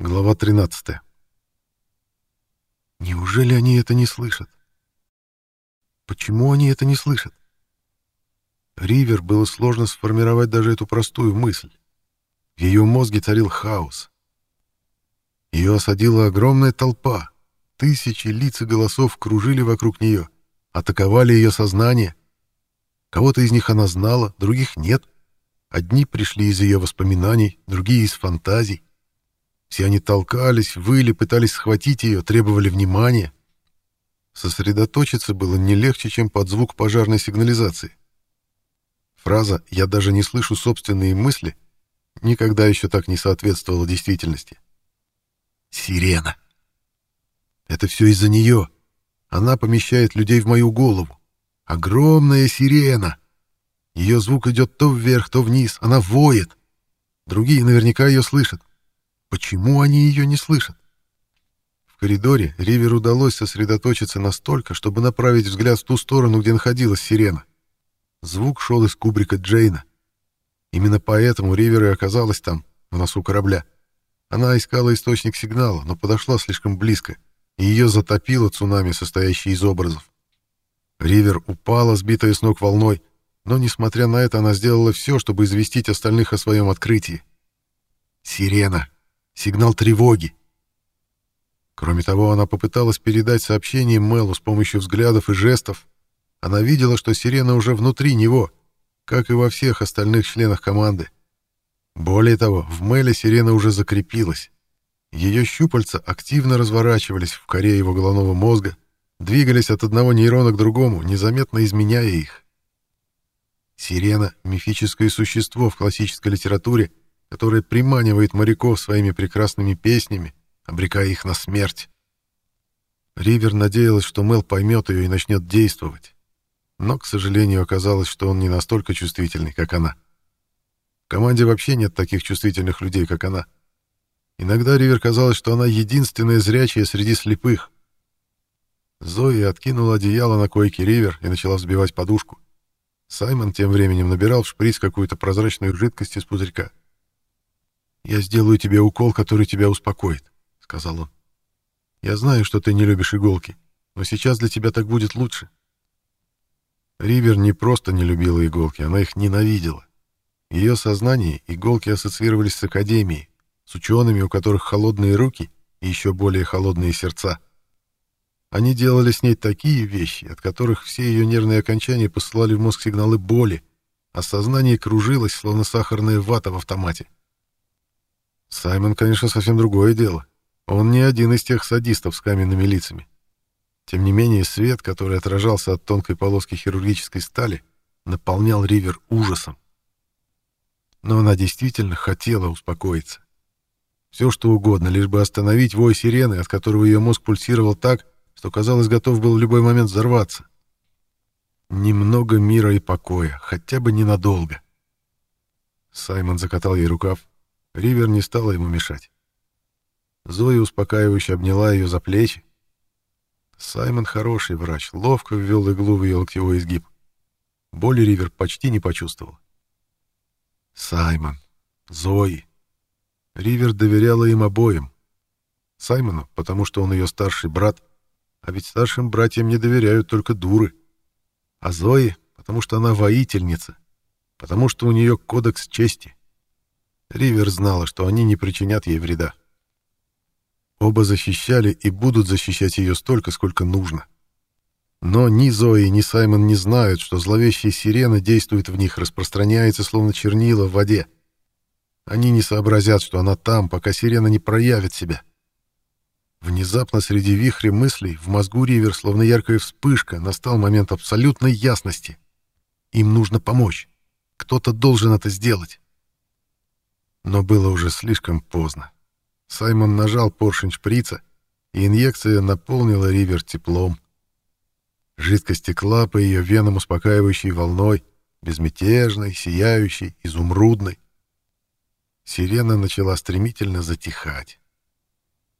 Глава 13. Неужели они это не слышат? Почему они это не слышат? Ривер было сложно сформировать даже эту простую мысль. В ее мозге царил хаос. Ее осадила огромная толпа. Тысячи лиц и голосов кружили вокруг нее, атаковали ее сознание. Кого-то из них она знала, других нет. Одни пришли из ее воспоминаний, другие из фантазий. Все они толкались, выли, пытались схватить ее, требовали внимания. Сосредоточиться было не легче, чем под звук пожарной сигнализации. Фраза «я даже не слышу собственные мысли» никогда еще так не соответствовала действительности. Сирена. Это все из-за нее. Она помещает людей в мою голову. Огромная сирена. Ее звук идет то вверх, то вниз. Она воет. Другие наверняка ее слышат. Почему они ее не слышат? В коридоре Ривер удалось сосредоточиться настолько, чтобы направить взгляд в ту сторону, где находилась сирена. Звук шел из кубрика Джейна. Именно поэтому Ривер и оказалась там, в носу корабля. Она искала источник сигнала, но подошла слишком близко, и ее затопило цунами, состоящее из образов. Ривер упала, сбитая с ног волной, но, несмотря на это, она сделала все, чтобы известить остальных о своем открытии. Сирена. Сигнал тревоги. Кроме того, она попыталась передать сообщение Мелу с помощью взглядов и жестов. Она видела, что сирена уже внутри него, как и во всех остальных членах команды. Более того, в Меле сирена уже закрепилась. Ее щупальца активно разворачивались в коре его головного мозга, двигались от одного нейрона к другому, незаметно изменяя их. Сирена — мифическое существо в классической литературе, которое приманивает моряков своими прекрасными песнями, обрекая их на смерть. Ривер надеялась, что Мел поймет ее и начнет действовать. Но, к сожалению, оказалось, что он не настолько чувствительный, как она. В команде вообще нет таких чувствительных людей, как она. Иногда Ривер казалось, что она единственная зрячая среди слепых. Зоя откинула одеяло на койке Ривер и начала взбивать подушку. Саймон тем временем набирал в шприц какую-то прозрачную жидкость из пузырька. «Я сделаю тебе укол, который тебя успокоит», — сказал он. «Я знаю, что ты не любишь иголки, но сейчас для тебя так будет лучше». Ривер не просто не любила иголки, она их ненавидела. В ее сознании иголки ассоциировались с Академией, с учеными, у которых холодные руки и еще более холодные сердца. Они делали с ней такие вещи, от которых все ее нервные окончания посылали в мозг сигналы боли, а сознание кружилось, словно сахарная вата в автомате. Саймон, конечно, совсем другое дело. Он не один из тех садистов с каменными лицами. Тем не менее, свет, который отражался от тонкой полоски хирургической стали, наполнял Ривер ужасом. Но она действительно хотела успокоиться. Все что угодно, лишь бы остановить вой сирены, от которого ее мозг пульсировал так, что, казалось, готов был в любой момент взорваться. Немного мира и покоя, хотя бы ненадолго. Саймон закатал ей рукав. Ривер не стала ему мешать. Зоя успокаивающе обняла ее за плечи. Саймон хороший врач, ловко ввел иглу в ее локтевой изгиб. Боли Ривер почти не почувствовал. Саймон, Зои. Ривер доверяла им обоим. Саймону, потому что он ее старший брат, а ведь старшим братьям не доверяют только дуры. А Зои, потому что она воительница, потому что у нее кодекс чести. Ривер знала, что они не причинят ей вреда. Оба защищали и будут защищать ее столько, сколько нужно. Но ни Зои, ни Саймон не знают, что зловещая сирена действует в них, распространяется, словно чернила в воде. Они не сообразят, что она там, пока сирена не проявит себя. Внезапно среди вихря мыслей в мозгу Ривер, словно яркая вспышка, настал момент абсолютной ясности. Им нужно помочь. Кто-то должен это сделать. Но было уже слишком поздно. Саймон нажал поршень шприца, и инъекция наполнила Ривер теплом. Жидкость текла по ее венам успокаивающей волной, безмятежной, сияющей, изумрудной. Сирена начала стремительно затихать.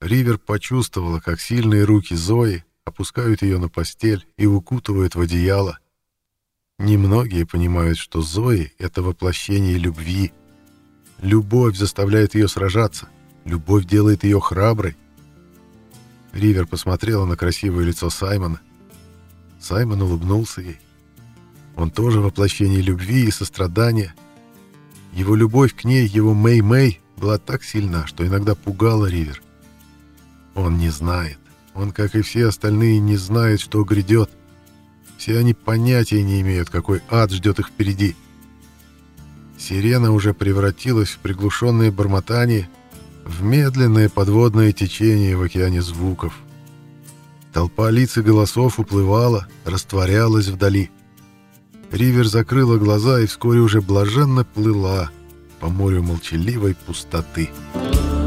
Ривер почувствовала, как сильные руки Зои опускают ее на постель и укутывают в одеяло. Немногие понимают, что Зои — это воплощение любви — Любовь заставляет ее сражаться. Любовь делает ее храброй. Ривер посмотрела на красивое лицо Саймона. Саймон улыбнулся ей. Он тоже воплощение любви и сострадания. Его любовь к ней, его Мэй-Мэй, была так сильна, что иногда пугала Ривер. Он не знает. Он, как и все остальные, не знает, что грядет. Все они понятия не имеют, какой ад ждет их впереди. Сирена уже превратилась в приглушенное бормотание, в медленное подводное течение в океане звуков. Толпа лиц и голосов уплывала, растворялась вдали. Ривер закрыла глаза и вскоре уже блаженно плыла по морю молчаливой пустоты. «Пустоты».